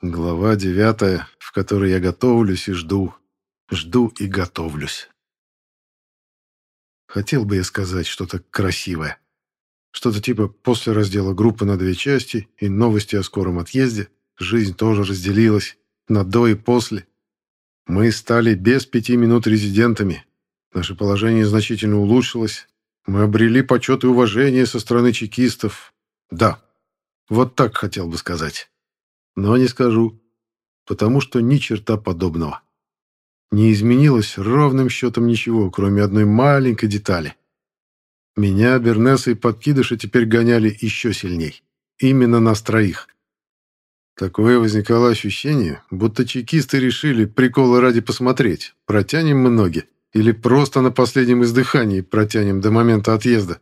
Глава девятая, в которой я готовлюсь и жду. Жду и готовлюсь. Хотел бы я сказать что-то красивое. Что-то типа после раздела группы на две части и новости о скором отъезде. Жизнь тоже разделилась на до и после. Мы стали без пяти минут резидентами. Наше положение значительно улучшилось. Мы обрели почет и уважение со стороны чекистов. Да, вот так хотел бы сказать. Но не скажу, потому что ни черта подобного. Не изменилось ровным счетом ничего, кроме одной маленькой детали. Меня, Бернеса и подкидыши теперь гоняли еще сильней. Именно нас троих. Такое возникало ощущение, будто чекисты решили приколы ради посмотреть, протянем мы ноги или просто на последнем издыхании протянем до момента отъезда.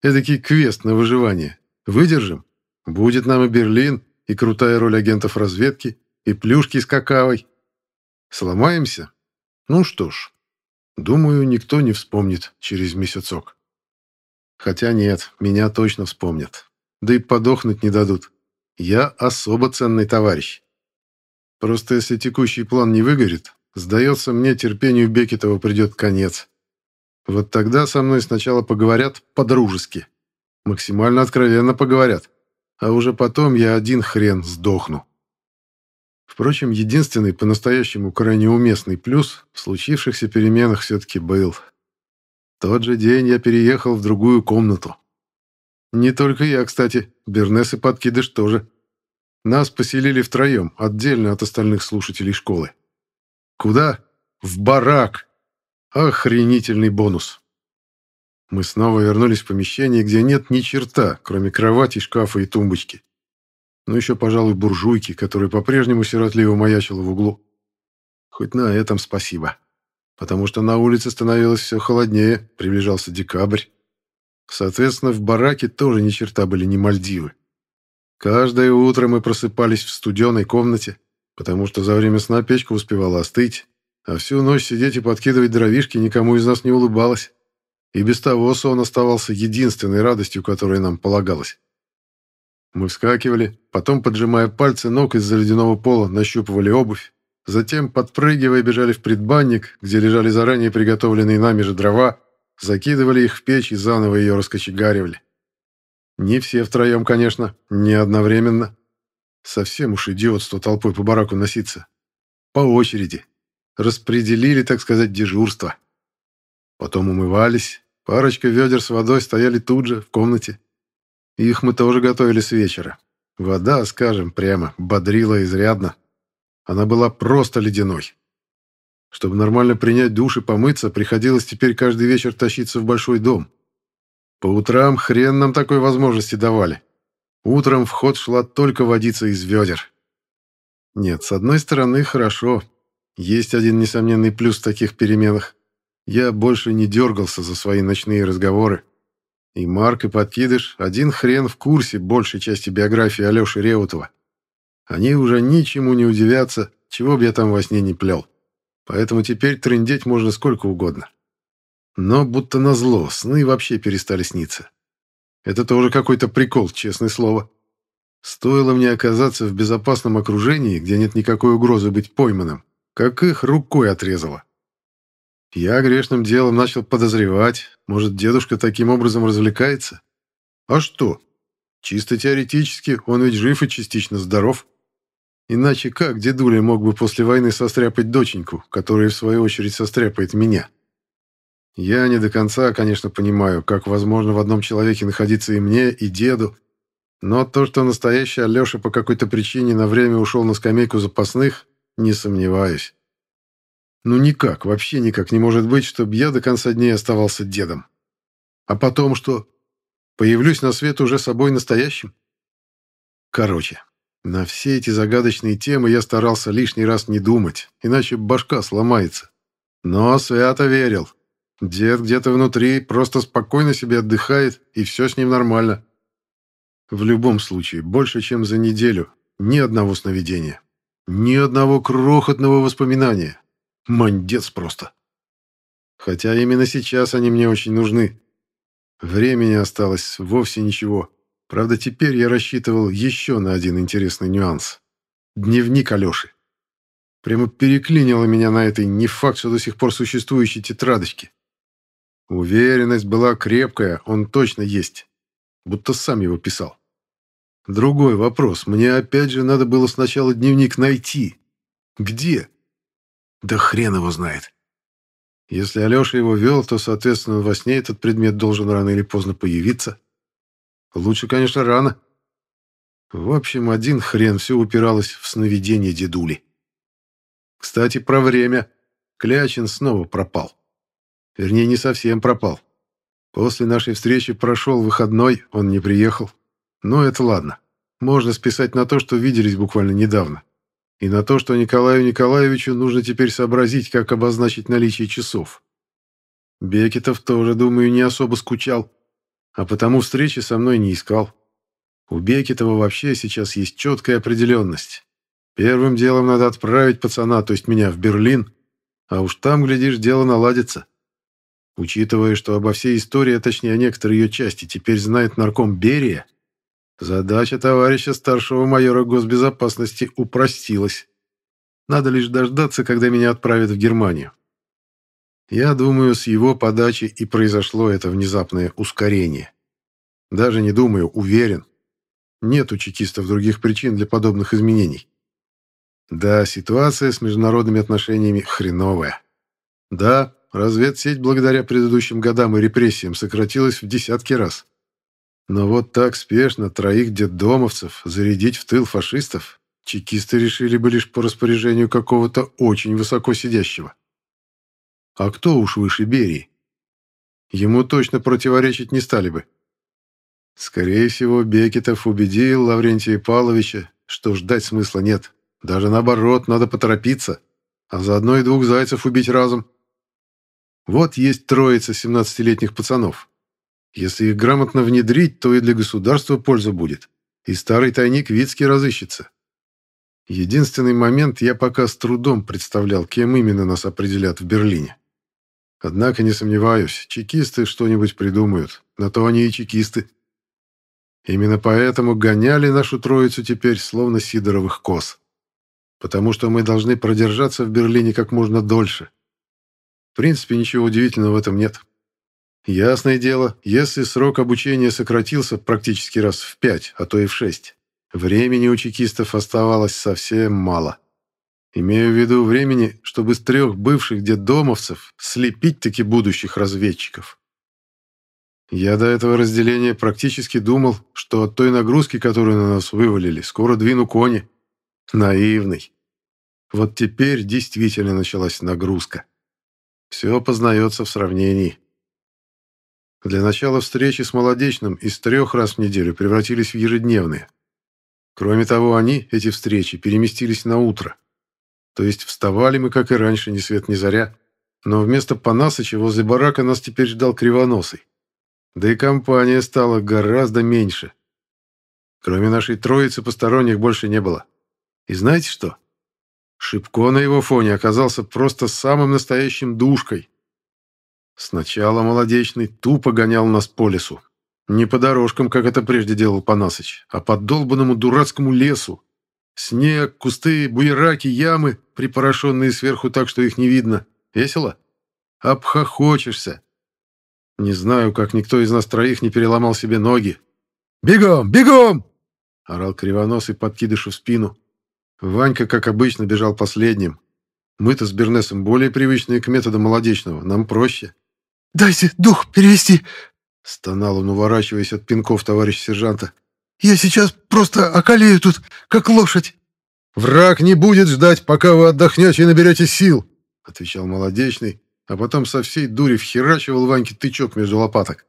Эдакий квест на выживание. Выдержим? Будет нам и Берлин, и крутая роль агентов разведки, и плюшки с какавой. Сломаемся? Ну что ж, думаю, никто не вспомнит через месяцок. Хотя нет, меня точно вспомнят. Да и подохнуть не дадут. Я особо ценный товарищ. Просто если текущий план не выгорит, сдается мне, терпению Бекетова придет конец. Вот тогда со мной сначала поговорят по-дружески. Максимально откровенно поговорят. А уже потом я один хрен сдохну. Впрочем, единственный по-настоящему крайне уместный плюс в случившихся переменах все-таки был. тот же день я переехал в другую комнату. Не только я, кстати, Бернес и Подкидыш тоже. Нас поселили втроем, отдельно от остальных слушателей школы. Куда? В барак. Охренительный бонус. Мы снова вернулись в помещение, где нет ни черта, кроме кровати, шкафа и тумбочки. Ну еще, пожалуй, буржуйки, которая по-прежнему сиротливо маячила в углу. Хоть на этом спасибо. Потому что на улице становилось все холоднее, приближался декабрь. Соответственно, в бараке тоже ни черта были не Мальдивы. Каждое утро мы просыпались в студеной комнате, потому что за время сна печка успевала остыть, а всю ночь сидеть и подкидывать дровишки никому из нас не улыбалось. И без того сон оставался единственной радостью, которая нам полагалась. Мы вскакивали, потом, поджимая пальцы ног из-за ледяного пола, нащупывали обувь, затем, подпрыгивая, бежали в предбанник, где лежали заранее приготовленные нами же дрова, закидывали их в печь и заново ее раскочегаривали. Не все втроем, конечно, не одновременно. Совсем уж идиотство толпой по бараку носиться. По очереди. Распределили, так сказать, дежурство. Потом умывались. Парочка ведер с водой стояли тут же, в комнате. Их мы тоже готовили с вечера. Вода, скажем прямо, бодрила изрядно. Она была просто ледяной. Чтобы нормально принять душ и помыться, приходилось теперь каждый вечер тащиться в большой дом. По утрам хрен нам такой возможности давали. Утром в ход шла только водица из ведер. Нет, с одной стороны, хорошо. Есть один несомненный плюс в таких переменах. Я больше не дергался за свои ночные разговоры. И Марк, и Подкидыш один хрен в курсе большей части биографии Алеши Реутова. Они уже ничему не удивятся, чего бы я там во сне не плел. Поэтому теперь трындеть можно сколько угодно. Но будто назло, сны вообще перестали сниться. Это тоже какой-то прикол, честное слово. Стоило мне оказаться в безопасном окружении, где нет никакой угрозы быть пойманным, как их рукой отрезало. Я грешным делом начал подозревать, может, дедушка таким образом развлекается? А что? Чисто теоретически он ведь жив и частично здоров. Иначе как дедуля мог бы после войны состряпать доченьку, которая в свою очередь состряпает меня? Я не до конца, конечно, понимаю, как возможно в одном человеке находиться и мне, и деду, но то, что настоящий Алеша по какой-то причине на время ушел на скамейку запасных, не сомневаюсь. Ну никак, вообще никак не может быть, чтобы я до конца дней оставался дедом. А потом что? Появлюсь на свет уже собой настоящим? Короче, на все эти загадочные темы я старался лишний раз не думать, иначе башка сломается. Но свято верил. Дед где-то внутри просто спокойно себе отдыхает, и все с ним нормально. В любом случае, больше, чем за неделю, ни одного сновидения. Ни одного крохотного воспоминания. Мандец просто. Хотя именно сейчас они мне очень нужны. Времени осталось вовсе ничего. Правда, теперь я рассчитывал еще на один интересный нюанс. Дневник Алеши. Прямо переклинило меня на этой не факт, что до сих пор существующей тетрадочке. Уверенность была крепкая, он точно есть. Будто сам его писал. Другой вопрос. Мне опять же надо было сначала дневник найти. Где? Да хрен его знает. Если Алеша его вел, то, соответственно, во сне этот предмет должен рано или поздно появиться. Лучше, конечно, рано. В общем, один хрен все упиралось в сновидение дедули. Кстати, про время. Клячин снова пропал. Вернее, не совсем пропал. После нашей встречи прошел выходной, он не приехал. Но это ладно. Можно списать на то, что виделись буквально недавно. И на то, что Николаю Николаевичу нужно теперь сообразить, как обозначить наличие часов. Бекетов тоже, думаю, не особо скучал, а потому встречи со мной не искал. У Бекетова вообще сейчас есть четкая определенность. Первым делом надо отправить пацана, то есть меня, в Берлин, а уж там, глядишь, дело наладится. Учитывая, что обо всей истории, а точнее о некоторой ее части, теперь знает нарком Берия, задача товарища старшего майора госбезопасности упростилась. Надо лишь дождаться, когда меня отправят в Германию. Я думаю, с его подачи и произошло это внезапное ускорение. Даже не думаю, уверен. Нет у чекистов других причин для подобных изменений. Да, ситуация с международными отношениями хреновая. Да, разведсеть благодаря предыдущим годам и репрессиям сократилась в десятки раз. Но вот так спешно троих детдомовцев зарядить в тыл фашистов чекисты решили бы лишь по распоряжению какого-то очень высоко сидящего. А кто уж выше Берии? Ему точно противоречить не стали бы. Скорее всего, Бекетов убедил Лаврентия Павловича, что ждать смысла нет. Даже наоборот, надо поторопиться, а заодно и двух зайцев убить разом. Вот есть троица 17-летних пацанов. Если их грамотно внедрить, то и для государства польза будет. И старый тайник Вицкий разыщется. Единственный момент я пока с трудом представлял, кем именно нас определят в Берлине. Однако не сомневаюсь, чекисты что-нибудь придумают. На то они и чекисты. Именно поэтому гоняли нашу троицу теперь словно сидоровых коз. Потому что мы должны продержаться в Берлине как можно дольше принципе, ничего удивительного в этом нет. Ясное дело, если срок обучения сократился практически раз в пять, а то и в шесть, времени у чекистов оставалось совсем мало. Имею в виду времени, чтобы с трех бывших детдомовцев слепить таки будущих разведчиков. Я до этого разделения практически думал, что от той нагрузки, которую на нас вывалили, скоро двину кони. Наивный. Вот теперь действительно началась нагрузка. Все познается в сравнении. Для начала встречи с Молодечным из трех раз в неделю превратились в ежедневные. Кроме того, они, эти встречи, переместились на утро. То есть вставали мы, как и раньше, ни свет ни заря. Но вместо Панасыча возле барака нас теперь ждал Кривоносый. Да и компания стала гораздо меньше. Кроме нашей троицы посторонних больше не было. И знаете что? Шипко на его фоне оказался просто самым настоящим душкой. Сначала Молодечный тупо гонял нас по лесу. Не по дорожкам, как это прежде делал Панасыч, а по долбанному дурацкому лесу. Снег, кусты, буераки, ямы, припорошенные сверху так, что их не видно. Весело? Обхохочешься. Не знаю, как никто из нас троих не переломал себе ноги. «Бегом! Бегом!» — орал кривоносый подкидышу в спину. Ванька, как обычно, бежал последним. Мы-то с Бернесом более привычные к методу молодечного, нам проще. «Дайте дух перевести!» — стонал он, уворачиваясь от пинков товарища сержанта. «Я сейчас просто околею тут, как лошадь!» «Враг не будет ждать, пока вы отдохнете и наберете сил!» — отвечал молодечный, а потом со всей дури вхерачивал Ваньке тычок между лопаток.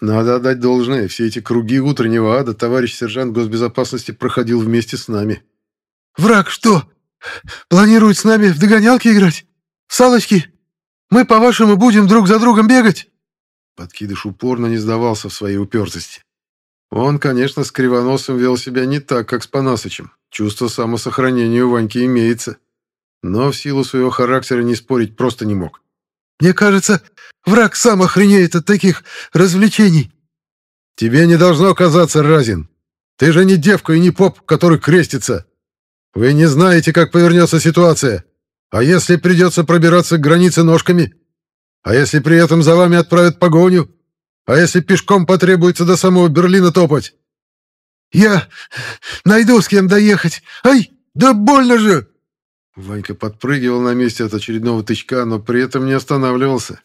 Надо отдать должное, все эти круги утреннего ада товарищ сержант госбезопасности проходил вместе с нами. «Враг что? Планирует с нами в догонялки играть? В салочки? Мы, по-вашему, будем друг за другом бегать?» Подкидыш упорно не сдавался в своей упертости. Он, конечно, с Кривоносом вел себя не так, как с Панасычем. Чувство самосохранения у Ваньки имеется. Но в силу своего характера не спорить просто не мог. «Мне кажется, враг сам охренеет от таких развлечений». «Тебе не должно казаться, Разин. Ты же не девка и не поп, который крестится. Вы не знаете, как повернется ситуация. А если придется пробираться к границе ножками? А если при этом за вами отправят погоню? А если пешком потребуется до самого Берлина топать? Я найду с кем доехать. Ай, да больно же! Ванька подпрыгивал на месте от очередного тычка, но при этом не останавливался.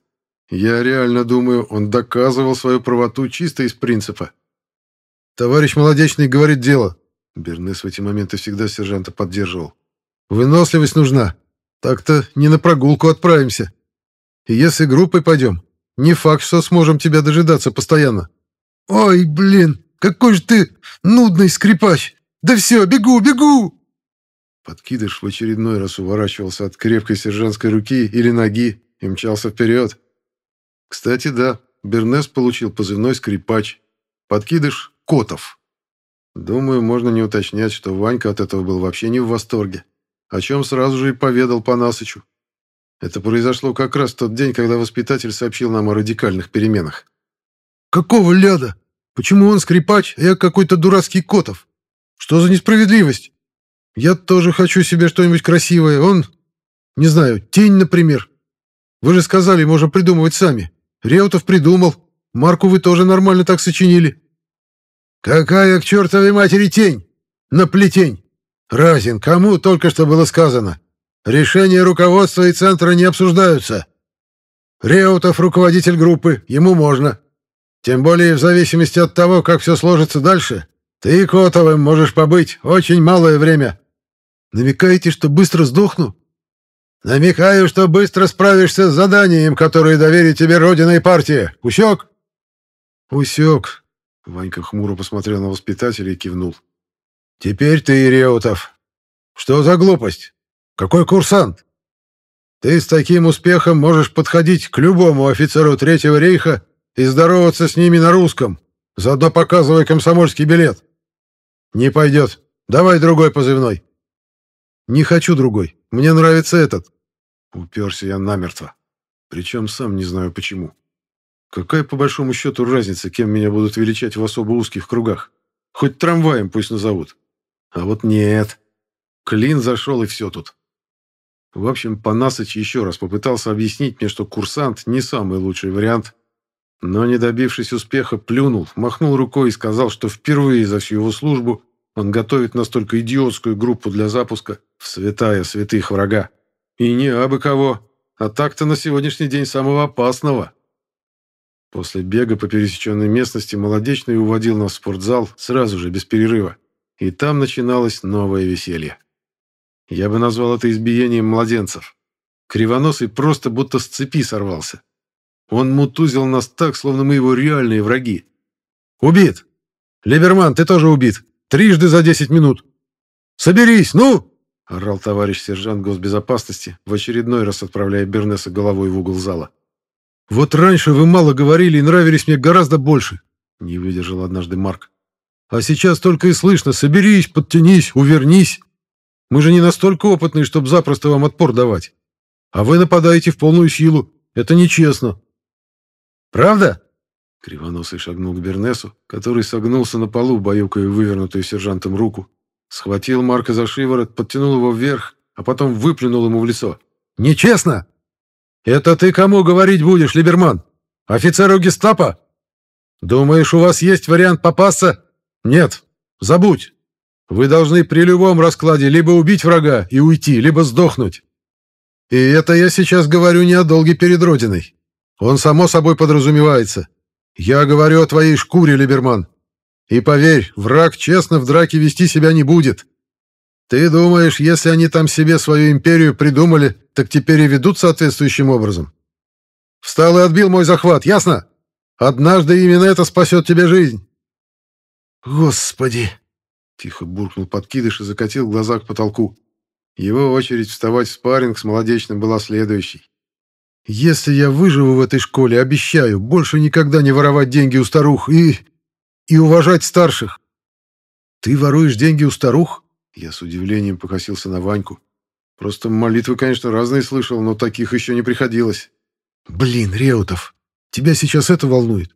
Я реально думаю, он доказывал свою правоту чисто из принципа. «Товарищ Молодечный говорит дело». Бернес в эти моменты всегда сержанта поддерживал. «Выносливость нужна. Так-то не на прогулку отправимся. И если группой пойдем, не факт, что сможем тебя дожидаться постоянно». «Ой, блин, какой же ты нудный скрипач! Да все, бегу, бегу!» Подкидыш в очередной раз уворачивался от крепкой сержантской руки или ноги и мчался вперед. Кстати, да, Бернес получил позывной «Скрипач», подкидыш «Котов». Думаю, можно не уточнять, что Ванька от этого был вообще не в восторге, о чем сразу же и поведал Панасычу. Это произошло как раз в тот день, когда воспитатель сообщил нам о радикальных переменах. «Какого ляда? Почему он скрипач, а я какой-то дурацкий Котов? Что за несправедливость?» Я тоже хочу себе что-нибудь красивое. Он, не знаю, тень, например. Вы же сказали, можем придумывать сами. Реутов придумал. Марку вы тоже нормально так сочинили. Какая к чертовой матери тень? Наплетень. Разин, кому только что было сказано? Решения руководства и центра не обсуждаются. Реутов руководитель группы, ему можно. Тем более в зависимости от того, как все сложится дальше, ты Котовым можешь побыть очень малое время. Намекаете, что быстро сдохну? Намекаю, что быстро справишься с заданием, которое доверит тебе Родина и партия. Усек? Усек. Ванька хмуро посмотрел на воспитателя и кивнул. Теперь ты, Реутов. Что за глупость? Какой курсант? Ты с таким успехом можешь подходить к любому офицеру Третьего рейха и здороваться с ними на русском, заодно показывая комсомольский билет. Не пойдет. Давай другой позывной. «Не хочу другой. Мне нравится этот». Уперся я намертво. Причем сам не знаю почему. Какая, по большому счету, разница, кем меня будут величать в особо узких кругах? Хоть трамваем пусть назовут. А вот нет. Клин зашел, и все тут. В общем, Панасыч еще раз попытался объяснить мне, что курсант не самый лучший вариант, но, не добившись успеха, плюнул, махнул рукой и сказал, что впервые за всю его службу он готовит настолько идиотскую группу для запуска в святая святых врага. И не абы кого, а так-то на сегодняшний день самого опасного. После бега по пересеченной местности Молодечный уводил нас в спортзал сразу же, без перерыва. И там начиналось новое веселье. Я бы назвал это избиением младенцев. Кривоносый просто будто с цепи сорвался. Он мутузил нас так, словно мы его реальные враги. «Убит! Либерман, ты тоже убит!» Трижды за десять минут. Соберись, ну!» — орал товарищ сержант госбезопасности, в очередной раз отправляя Бернеса головой в угол зала. «Вот раньше вы мало говорили и нравились мне гораздо больше», — не выдержал однажды Марк. «А сейчас только и слышно «соберись, подтянись, увернись». Мы же не настолько опытные, чтобы запросто вам отпор давать. А вы нападаете в полную силу. Это нечестно». «Правда?» Кривоносый шагнул к Бернесу, который согнулся на полу, баюкая вывернутую сержантом руку. Схватил Марка за шиворот, подтянул его вверх, а потом выплюнул ему в лицо. «Нечестно! Это ты кому говорить будешь, Либерман? Офицеру гестапо? Думаешь, у вас есть вариант попасться? Нет, забудь. Вы должны при любом раскладе либо убить врага и уйти, либо сдохнуть. И это я сейчас говорю не о долге перед Родиной. Он само собой подразумевается. Я говорю о твоей шкуре, Либерман. И поверь, враг честно в драке вести себя не будет. Ты думаешь, если они там себе свою империю придумали, так теперь и ведут соответствующим образом? Встал и отбил мой захват, ясно? Однажды именно это спасет тебе жизнь. Господи! Тихо буркнул подкидыш и закатил глаза к потолку. Его очередь вставать в спарринг с молодечным была следующей. Если я выживу в этой школе, обещаю, больше никогда не воровать деньги у старух и... и уважать старших. Ты воруешь деньги у старух? Я с удивлением покосился на Ваньку. Просто молитвы, конечно, разные слышал, но таких еще не приходилось. Блин, Реутов, тебя сейчас это волнует?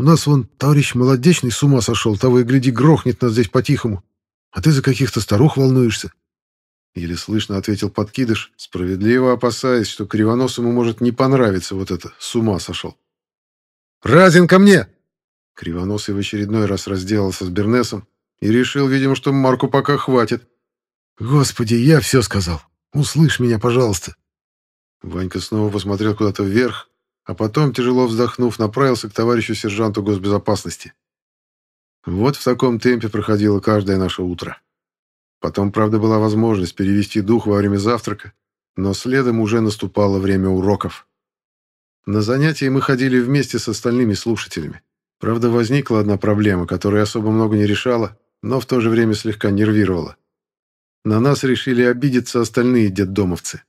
У нас вон товарищ молодечный с ума сошел, того и гляди, грохнет нас здесь по-тихому. А ты за каких-то старух волнуешься. — еле слышно ответил подкидыш, справедливо опасаясь, что Кривоносому может не понравиться вот это «с ума сошел». «Разин ко мне!» Кривоносый в очередной раз разделался с Бернесом и решил, видимо, что Марку пока хватит. «Господи, я все сказал. Услышь меня, пожалуйста». Ванька снова посмотрел куда-то вверх, а потом, тяжело вздохнув, направился к товарищу сержанту госбезопасности. Вот в таком темпе проходило каждое наше утро. Потом, правда, была возможность перевести дух во время завтрака, но следом уже наступало время уроков. На занятия мы ходили вместе с остальными слушателями. Правда, возникла одна проблема, которая особо много не решала, но в то же время слегка нервировала. На нас решили обидеться остальные детдомовцы.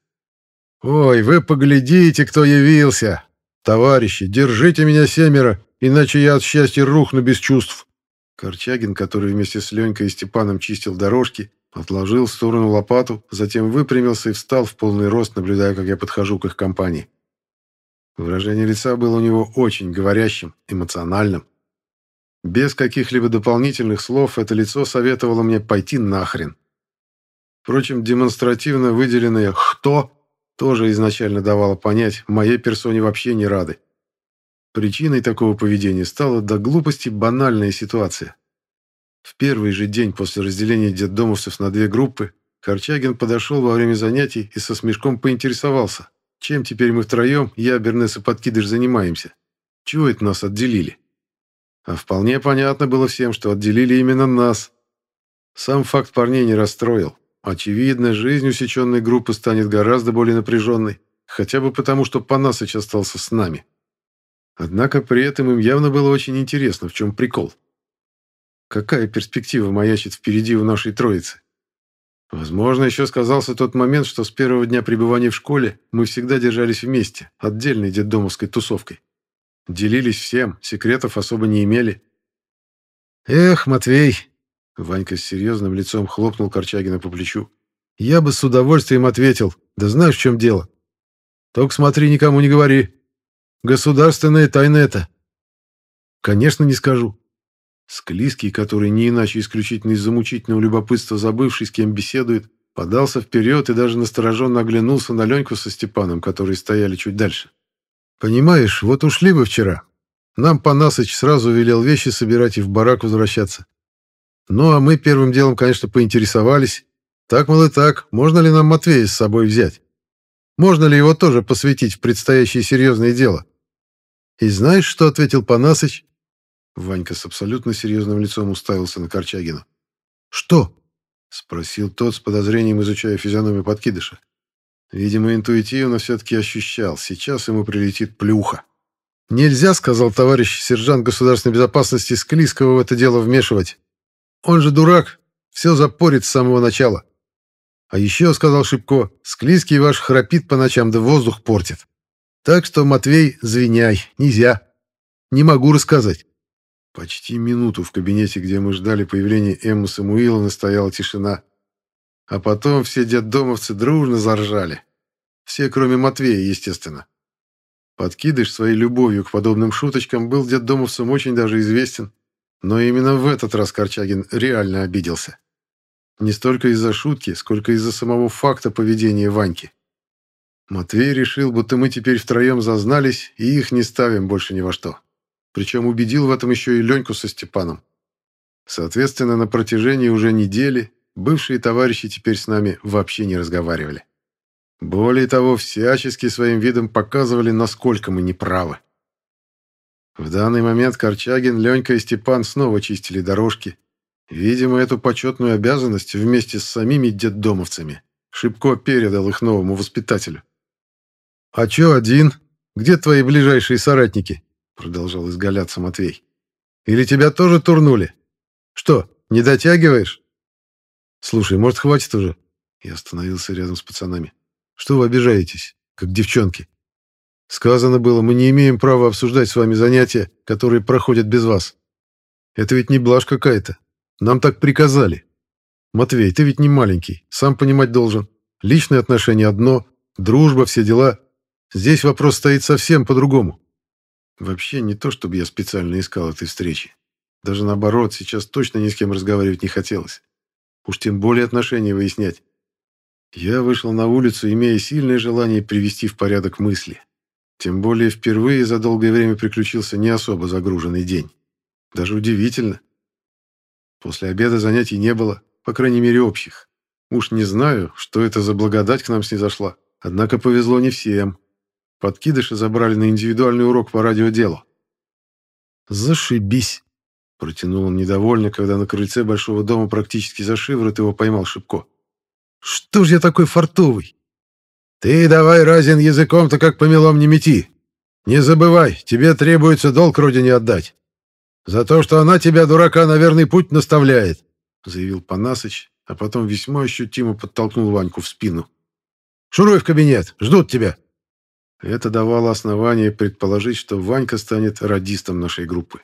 «Ой, вы поглядите, кто явился! Товарищи, держите меня семеро, иначе я от счастья рухну без чувств!» Корчагин, который вместе с Ленькой и Степаном чистил дорожки, отложил в сторону лопату, затем выпрямился и встал в полный рост, наблюдая, как я подхожу к их компании. Выражение лица было у него очень говорящим, эмоциональным. Без каких-либо дополнительных слов это лицо советовало мне пойти нахрен. Впрочем, демонстративно выделенное «хто» тоже изначально давало понять, моей персоне вообще не рады. Причиной такого поведения стала до глупости банальная ситуация. В первый же день после разделения детдомовцев на две группы Корчагин подошел во время занятий и со смешком поинтересовался, чем теперь мы втроем, я, Бернес и Подкидыш, занимаемся? Чего это нас отделили? А вполне понятно было всем, что отделили именно нас. Сам факт парней не расстроил. Очевидно, жизнь усеченной группы станет гораздо более напряженной, хотя бы потому, что Панасыч остался с нами. Однако при этом им явно было очень интересно, в чем прикол. Какая перспектива маячит впереди у нашей троицы? Возможно, еще сказался тот момент, что с первого дня пребывания в школе мы всегда держались вместе, отдельной детдомовской тусовкой. Делились всем, секретов особо не имели. «Эх, Матвей!» — Ванька с серьезным лицом хлопнул Корчагина по плечу. «Я бы с удовольствием ответил. Да знаешь, в чем дело? Только смотри, никому не говори. Государственная тайна это». «Конечно, не скажу. Склизкий, который не иначе исключительно из-за мучительного любопытства забывший, с кем беседует, подался вперед и даже настороженно оглянулся на Леньку со Степаном, которые стояли чуть дальше. «Понимаешь, вот ушли вы вчера. Нам Панасыч сразу велел вещи собирать и в барак возвращаться. Ну, а мы первым делом, конечно, поинтересовались. Так, мол, и так, можно ли нам Матвея с собой взять? Можно ли его тоже посвятить в предстоящее серьезное дело? И знаешь, что ответил Панасыч? Ванька с абсолютно серьезным лицом уставился на Корчагина. «Что?» — спросил тот с подозрением, изучая физиономию подкидыша. Видимо, интуитивно все-таки ощущал. Сейчас ему прилетит плюха. «Нельзя, — сказал товарищ сержант государственной безопасности Склизкого, — в это дело вмешивать. Он же дурак, все запорит с самого начала. А еще, — сказал Шипко, — Склизкий ваш храпит по ночам, да воздух портит. Так что, Матвей, звеняй, нельзя. Не могу рассказать. Почти минуту в кабинете, где мы ждали появления Эммы Самуиловны, стояла тишина. А потом все детдомовцы дружно заржали. Все, кроме Матвея, естественно. Подкидыш своей любовью к подобным шуточкам был детдомовцам очень даже известен. Но именно в этот раз Корчагин реально обиделся. Не столько из-за шутки, сколько из-за самого факта поведения Ваньки. Матвей решил, будто мы теперь втроем зазнались и их не ставим больше ни во что. Причем убедил в этом еще и Леньку со Степаном. Соответственно, на протяжении уже недели бывшие товарищи теперь с нами вообще не разговаривали. Более того, всячески своим видом показывали, насколько мы неправы. В данный момент Корчагин, Ленька и Степан снова чистили дорожки. Видимо, эту почетную обязанность вместе с самими детдомовцами Шибко передал их новому воспитателю. «А чё один? Где твои ближайшие соратники?» продолжал изгаляться Матвей. «Или тебя тоже турнули? Что, не дотягиваешь?» «Слушай, может, хватит уже?» Я остановился рядом с пацанами. «Что вы обижаетесь, как девчонки? Сказано было, мы не имеем права обсуждать с вами занятия, которые проходят без вас. Это ведь не блажь какая-то. Нам так приказали. Матвей, ты ведь не маленький, сам понимать должен. Личные отношения одно, дружба, все дела. Здесь вопрос стоит совсем по-другому. Вообще не то, чтобы я специально искал этой встречи. Даже наоборот, сейчас точно ни с кем разговаривать не хотелось. Уж тем более отношения выяснять. Я вышел на улицу, имея сильное желание привести в порядок мысли. Тем более впервые за долгое время приключился не особо загруженный день. Даже удивительно. После обеда занятий не было, по крайней мере общих. Уж не знаю, что это за благодать к нам снизошла. Однако повезло не всем. Подкидыши забрали на индивидуальный урок по радиоделу. «Зашибись!» — протянул он недовольно, когда на крыльце большого дома практически за шиворот его поймал Шипко. «Что ж я такой фартовый?» «Ты давай, Разин, языком-то как помелом не мети. Не забывай, тебе требуется долг родине отдать. За то, что она тебя, дурака, на верный путь наставляет», — заявил Панасыч, а потом весьма ощутимо подтолкнул Ваньку в спину. «Шуруй в кабинет, ждут тебя». Это давало основание предположить, что Ванька станет радистом нашей группы.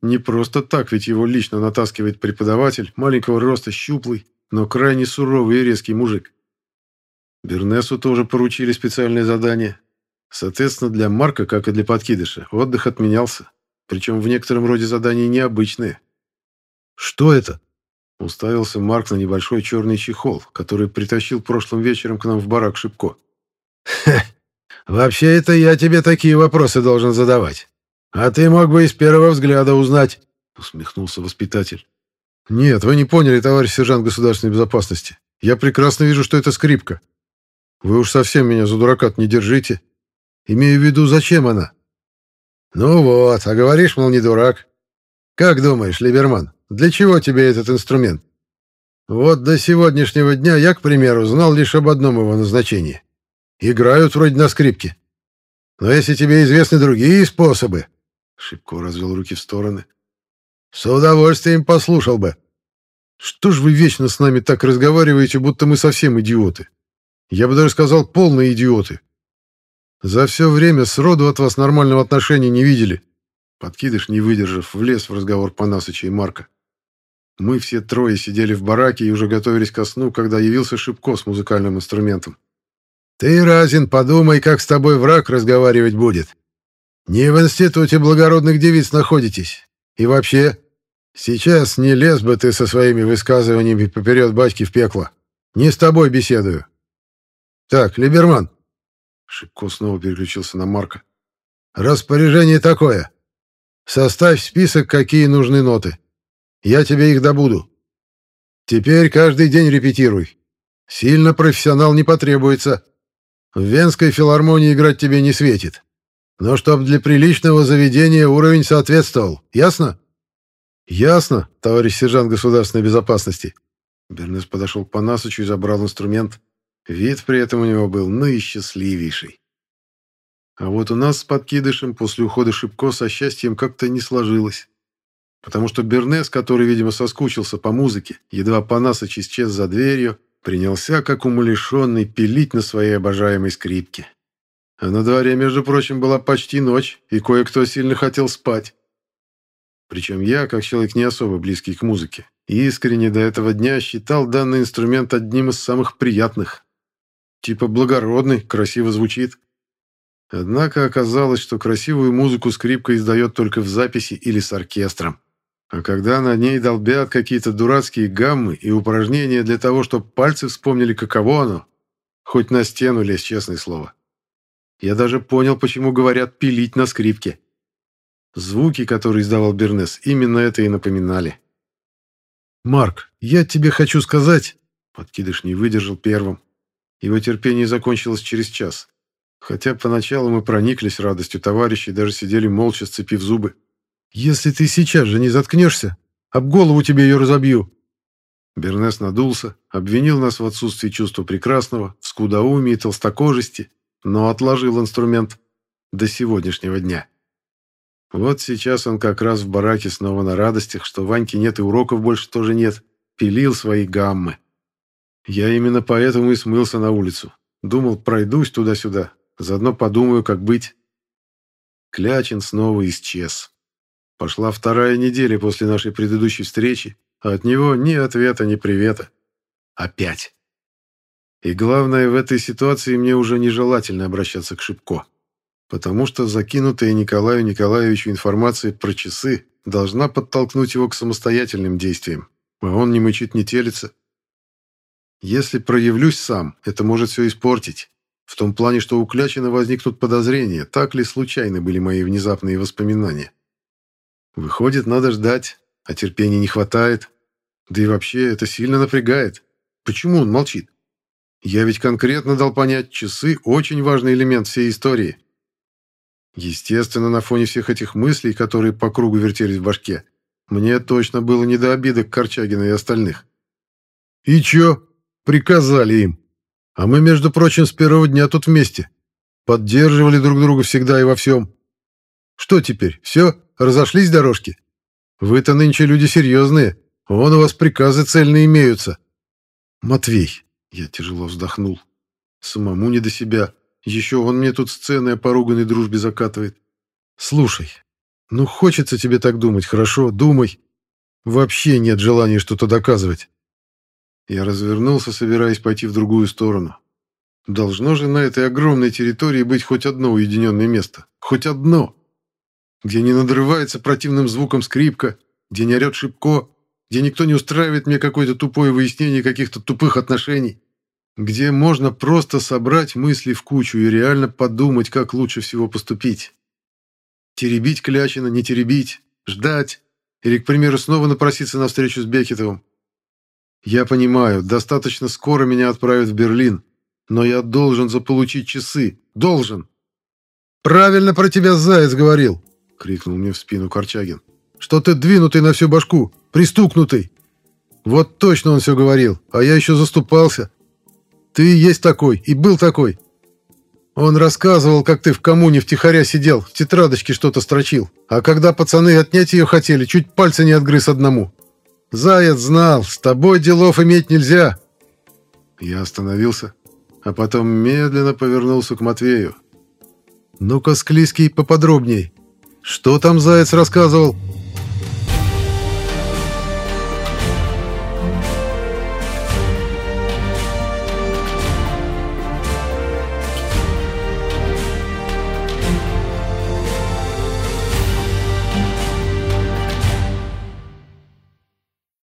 Не просто так, ведь его лично натаскивает преподаватель, маленького роста, щуплый, но крайне суровый и резкий мужик. Бернесу тоже поручили специальное задание. Соответственно, для Марка, как и для подкидыша, отдых отменялся. Причем в некотором роде задания необычные. «Что это?» Уставился Марк на небольшой черный чехол, который притащил прошлым вечером к нам в барак Шипко. «Хе, вообще это я тебе такие вопросы должен задавать. А ты мог бы из первого взгляда узнать», — усмехнулся воспитатель. «Нет, вы не поняли, товарищ сержант государственной безопасности. Я прекрасно вижу, что это скрипка. Вы уж совсем меня за дурака не держите. Имею в виду, зачем она?» «Ну вот, а говоришь, мол, не дурак. Как думаешь, Либерман, для чего тебе этот инструмент? Вот до сегодняшнего дня я, к примеру, знал лишь об одном его назначении. Играют вроде на скрипке. Но если тебе известны другие способы...» Шибко развел руки в стороны. «С удовольствием послушал бы». «Что ж вы вечно с нами так разговариваете, будто мы совсем идиоты? Я бы даже сказал, полные идиоты. За все время сроду от вас нормального отношения не видели». Подкидыш, не выдержав, влез в разговор Панасыча и Марка. Мы все трое сидели в бараке и уже готовились ко сну, когда явился Шибко с музыкальным инструментом. «Ты, Разин, подумай, как с тобой враг разговаривать будет. Не в институте благородных девиц находитесь. И вообще, сейчас не лез бы ты со своими высказываниями поперед батьки в пекло. Не с тобой беседую. Так, Либерман». Шибко снова переключился на Марка. «Распоряжение такое. Составь список, какие нужны ноты. Я тебе их добуду. Теперь каждый день репетируй. Сильно профессионал не потребуется. В Венской филармонии играть тебе не светит. Но чтоб для приличного заведения уровень соответствовал. Ясно? Ясно, товарищ сержант государственной безопасности. Бернес подошел к Панасычу и забрал инструмент. Вид при этом у него был наисчастливейший. А вот у нас с подкидышем после ухода Шибко со счастьем как-то не сложилось. Потому что Бернес, который, видимо, соскучился по музыке, едва Панасыч исчез за дверью, принялся, как умалишенный, пилить на своей обожаемой скрипке. А на дворе, между прочим, была почти ночь, и кое-кто сильно хотел спать. Причем я, как человек не особо близкий к музыке, искренне до этого дня считал данный инструмент одним из самых приятных. Типа благородный, красиво звучит. Однако оказалось, что красивую музыку скрипка издает только в записи или с оркестром. А когда на ней долбят какие-то дурацкие гаммы и упражнения для того, чтобы пальцы вспомнили, каково оно, хоть на стену лезь, честное слово. Я даже понял, почему говорят «пилить на скрипке». Звуки, которые издавал Бернес, именно это и напоминали. «Марк, я тебе хочу сказать...» Подкидыш не выдержал первым. Его терпение закончилось через час. Хотя поначалу мы прониклись радостью товарищей и даже сидели молча, сцепив зубы. «Если ты сейчас же не заткнешься, об голову тебе ее разобью!» Бернес надулся, обвинил нас в отсутствии чувства прекрасного, в скудоумии и толстокожести, но отложил инструмент до сегодняшнего дня. Вот сейчас он как раз в бараке снова на радостях, что Ваньки нет и уроков больше тоже нет, пилил свои гаммы. Я именно поэтому и смылся на улицу. Думал, пройдусь туда-сюда, Заодно подумаю, как быть. Клячин снова исчез. Пошла вторая неделя после нашей предыдущей встречи, а от него ни ответа, ни привета. Опять. И главное, в этой ситуации мне уже нежелательно обращаться к Шибко, потому что закинутая Николаю Николаевичу информация про часы должна подтолкнуть его к самостоятельным действиям, а он не мычит, не телится. Если проявлюсь сам, это может все испортить. В том плане, что у Клячина возникнут подозрения, так ли случайны были мои внезапные воспоминания. Выходит, надо ждать, а терпения не хватает. Да и вообще, это сильно напрягает. Почему он молчит? Я ведь конкретно дал понять, часы – очень важный элемент всей истории. Естественно, на фоне всех этих мыслей, которые по кругу вертелись в башке, мне точно было не до обидок Корчагина и остальных. «И чё?» Приказали им. А мы, между прочим, с первого дня тут вместе. Поддерживали друг друга всегда и во всем. Что теперь, все, разошлись дорожки? Вы-то нынче люди серьезные. Вон у вас приказы цельные имеются. Матвей, я тяжело вздохнул. Самому не до себя. Еще он мне тут сцены о поруганной дружбе закатывает. Слушай, ну хочется тебе так думать, хорошо, думай. Вообще нет желания что-то доказывать. Я развернулся, собираясь пойти в другую сторону. Должно же на этой огромной территории быть хоть одно уединенное место. Хоть одно. Где не надрывается противным звуком скрипка, где не орет шибко, где никто не устраивает мне какое-то тупое выяснение каких-то тупых отношений. Где можно просто собрать мысли в кучу и реально подумать, как лучше всего поступить. Теребить Клячина, не теребить, ждать. Или, к примеру, снова напроситься на встречу с Бекетовым. Я понимаю, достаточно скоро меня отправят в Берлин, но я должен заполучить часы. Должен. Правильно про тебя Заяц говорил, крикнул мне в спину Корчагин. Что ты двинутый на всю башку, пристукнутый. Вот точно он все говорил, а я еще заступался. Ты есть такой и был такой. Он рассказывал, как ты в коммуне втихаря сидел, в тетрадочке что-то строчил. А когда пацаны отнять ее хотели, чуть пальцы не отгрыз одному. Заяц знал, с тобой делов иметь нельзя. Я остановился, а потом медленно повернулся к Матвею. Ну-ка, Склизкий, поподробней. Что там Заяц рассказывал?»